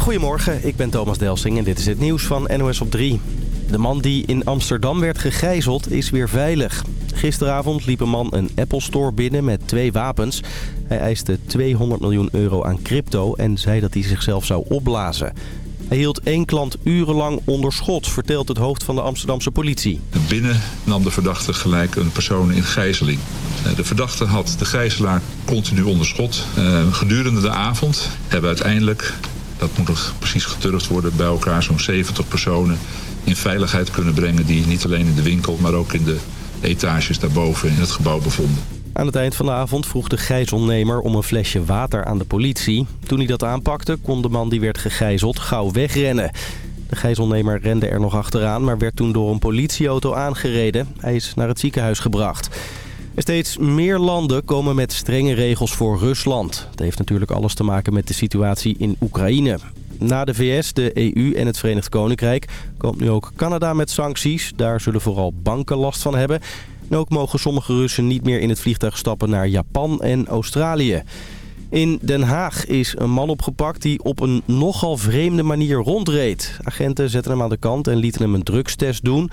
Goedemorgen, ik ben Thomas Delsing en dit is het nieuws van NOS op 3. De man die in Amsterdam werd gegijzeld is weer veilig. Gisteravond liep een man een Apple Store binnen met twee wapens. Hij eiste 200 miljoen euro aan crypto en zei dat hij zichzelf zou opblazen. Hij hield één klant urenlang onder schot, vertelt het hoofd van de Amsterdamse politie. Binnen nam de verdachte gelijk een persoon in gijzeling. Eh, de verdachte had de gijzelaar continu onder schot. Eh, gedurende de avond hebben uiteindelijk, dat moet nog precies geturfd worden... bij elkaar zo'n 70 personen in veiligheid kunnen brengen... die niet alleen in de winkel, maar ook in de etages daarboven in het gebouw bevonden. Aan het eind van de avond vroeg de gijzelnemer om een flesje water aan de politie. Toen hij dat aanpakte, kon de man die werd gegijzeld gauw wegrennen. De gijzelnemer rende er nog achteraan, maar werd toen door een politieauto aangereden. Hij is naar het ziekenhuis gebracht. Steeds meer landen komen met strenge regels voor Rusland. Dat heeft natuurlijk alles te maken met de situatie in Oekraïne. Na de VS, de EU en het Verenigd Koninkrijk komt nu ook Canada met sancties. Daar zullen vooral banken last van hebben. En ook mogen sommige Russen niet meer in het vliegtuig stappen naar Japan en Australië. In Den Haag is een man opgepakt die op een nogal vreemde manier rondreed. Agenten zetten hem aan de kant en lieten hem een drugstest doen.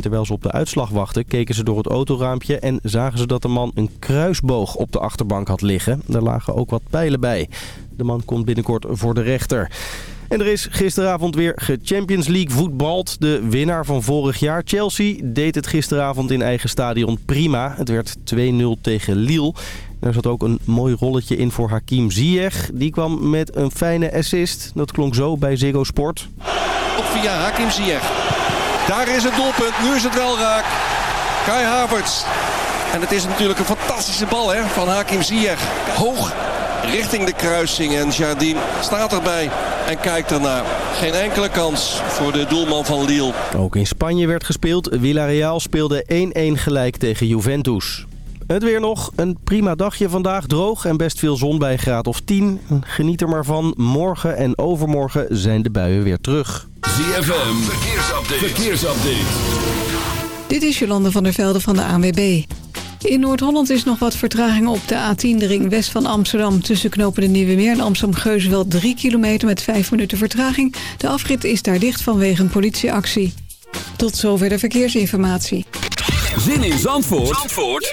Terwijl ze op de uitslag wachten, keken ze door het autoraampje... en zagen ze dat de man een kruisboog op de achterbank had liggen. Daar lagen ook wat pijlen bij. De man komt binnenkort voor de rechter. En er is gisteravond weer ge-Champions League voetbald. De winnaar van vorig jaar, Chelsea, deed het gisteravond in eigen stadion prima. Het werd 2-0 tegen Lille. Er zat ook een mooi rolletje in voor Hakim Ziyech. Die kwam met een fijne assist. Dat klonk zo bij Ziggo Sport. Op via Hakim Ziyech. Daar is het doelpunt. Nu is het wel raak. Kai Havertz. En het is natuurlijk een fantastische bal hè, van Hakim Ziyech. Hoog richting de kruising. En Jardine staat erbij en kijkt ernaar. Geen enkele kans voor de doelman van Lille. Ook in Spanje werd gespeeld. Villarreal speelde 1-1 gelijk tegen Juventus. Het weer nog. Een prima dagje vandaag. Droog en best veel zon bij een graad of 10. Geniet er maar van. Morgen en overmorgen zijn de buien weer terug. ZFM. Verkeersupdate. Verkeersupdate. Dit is Jolande van der Velde van de ANWB. In Noord-Holland is nog wat vertraging op de A10, de ring west van Amsterdam... tussen knopen de Nieuwe Meer en Amsterdam-Geuzenveld 3 kilometer met 5 minuten vertraging. De afrit is daar dicht vanwege een politieactie. Tot zover de verkeersinformatie. Zin in Zandvoort, Zandvoort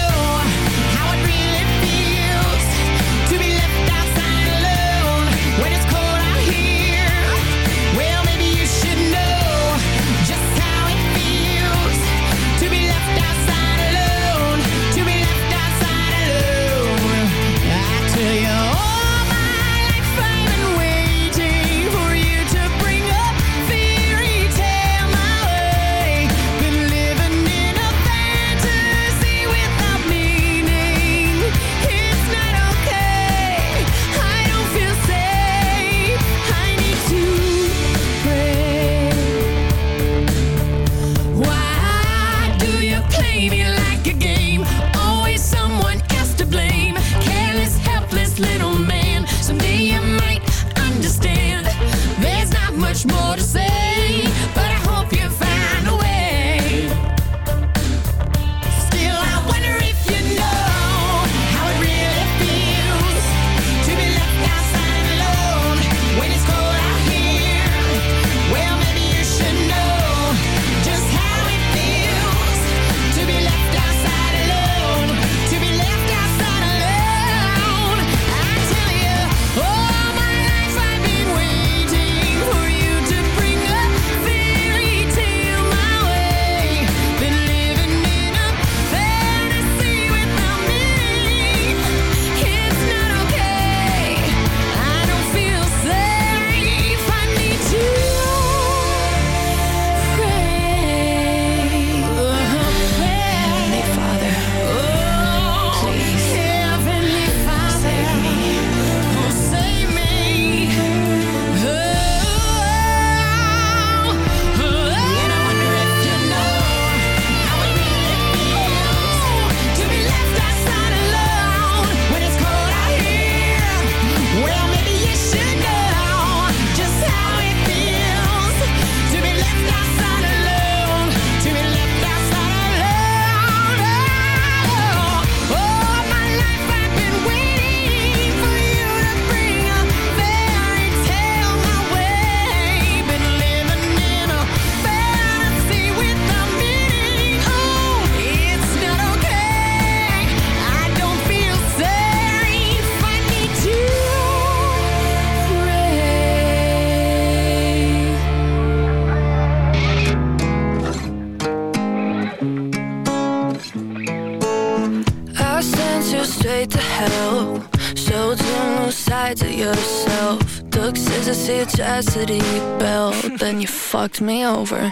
fucked me over.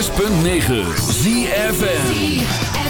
106.9 ZFN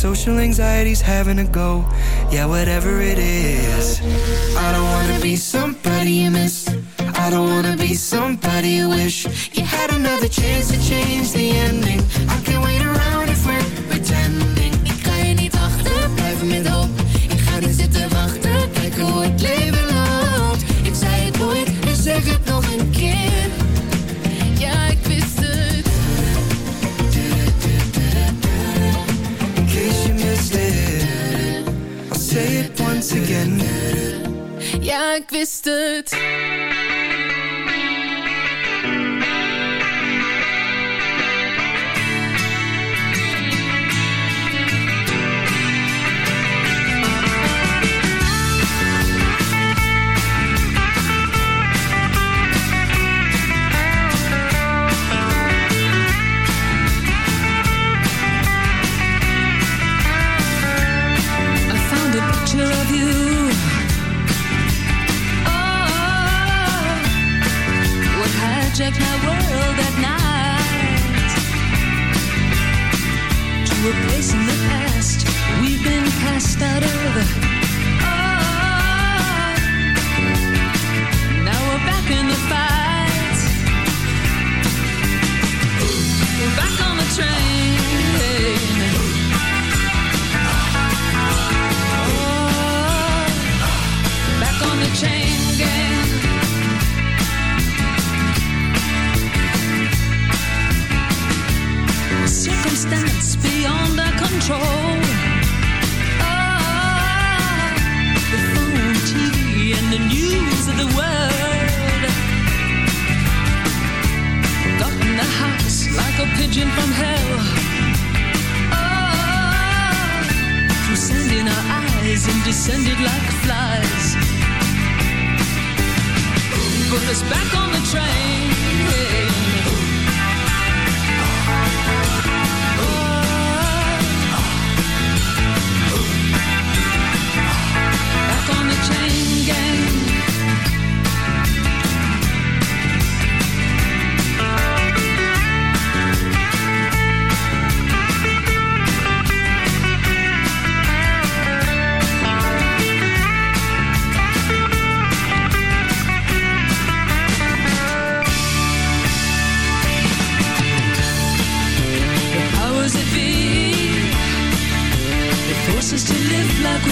Social anxiety's having a go, yeah, whatever it is. I don't wanna be somebody you miss. I don't wanna be somebody you wish you had another chance to change the ending. I can't wait around if we're pretending. Ik ga je niet achter, blijven met hoop. Ik ga niet zitten wachten, kijken hoe het leven my world at night. To a place in the past we've been cast out of. Our control. Ah, the phone, TV, and the news of the world. Like a pigeon from hell. Ah, through sand in our eyes and descended like flies. Put us back on the train.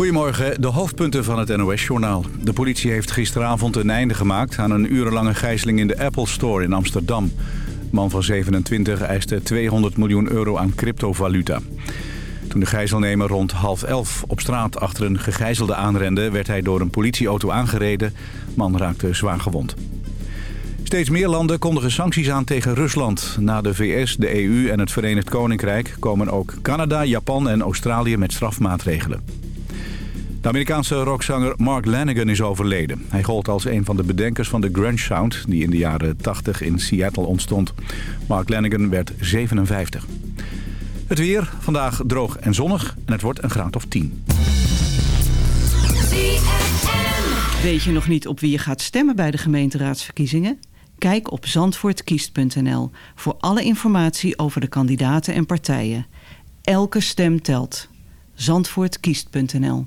Goedemorgen, de hoofdpunten van het NOS-journaal. De politie heeft gisteravond een einde gemaakt aan een urenlange gijzeling in de Apple Store in Amsterdam. Man van 27 eiste 200 miljoen euro aan cryptovaluta. Toen de gijzelnemer rond half elf op straat achter een gegijzelde aanrende... werd hij door een politieauto aangereden. De man raakte zwaar gewond. Steeds meer landen kondigen sancties aan tegen Rusland. Na de VS, de EU en het Verenigd Koninkrijk komen ook Canada, Japan en Australië met strafmaatregelen. De Amerikaanse rockzanger Mark Lanigan is overleden. Hij gold als een van de bedenkers van de grunge sound... die in de jaren 80 in Seattle ontstond. Mark Lanigan werd 57. Het weer, vandaag droog en zonnig en het wordt een graad of 10. Weet je nog niet op wie je gaat stemmen bij de gemeenteraadsverkiezingen? Kijk op zandvoortkiest.nl voor alle informatie over de kandidaten en partijen. Elke stem telt. Zandvoortkiest.nl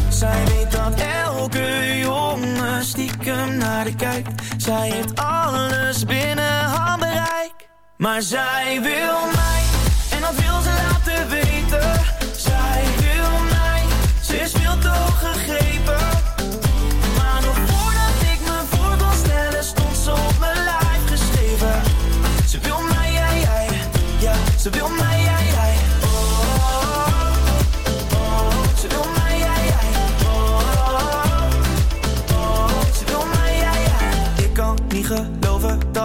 Zij weet dat elke jongen stiekem naar de kijkt. Zij heeft alles binnen handbereik Maar zij wil mij En dat wil ze laten weten. Zij wil mij Ze is veel te gegrepen. Maar nog voordat ik me voor kon stellen Stond ze op mijn lijf geschreven. Ze wil mij, jij, jij Ja, ze wil mij, jij,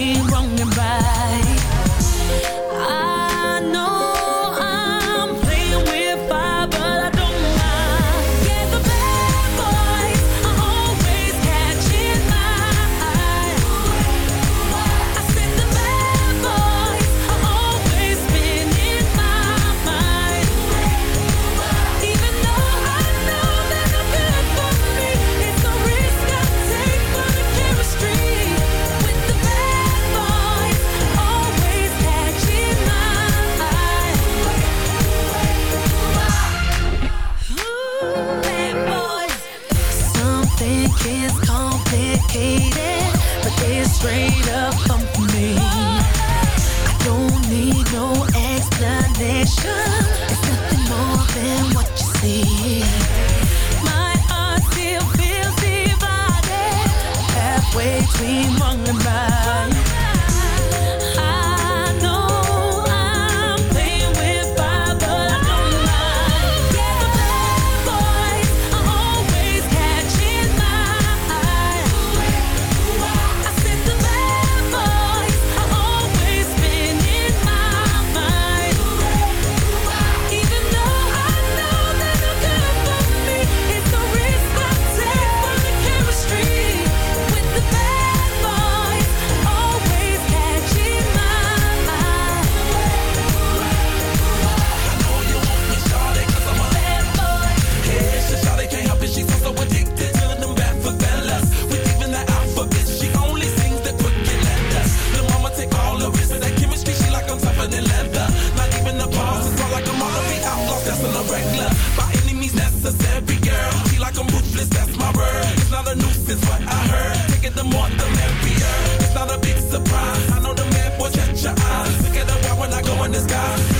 ain't wrong and right. hustle a regular. my enemies means necessary, girl. She like I'm ruthless, that's my word. It's not a nuisance, what I heard. Take it the more, the merrier. It's not a big surprise. I know the man will catch your eyes. Look at the when I go in the sky.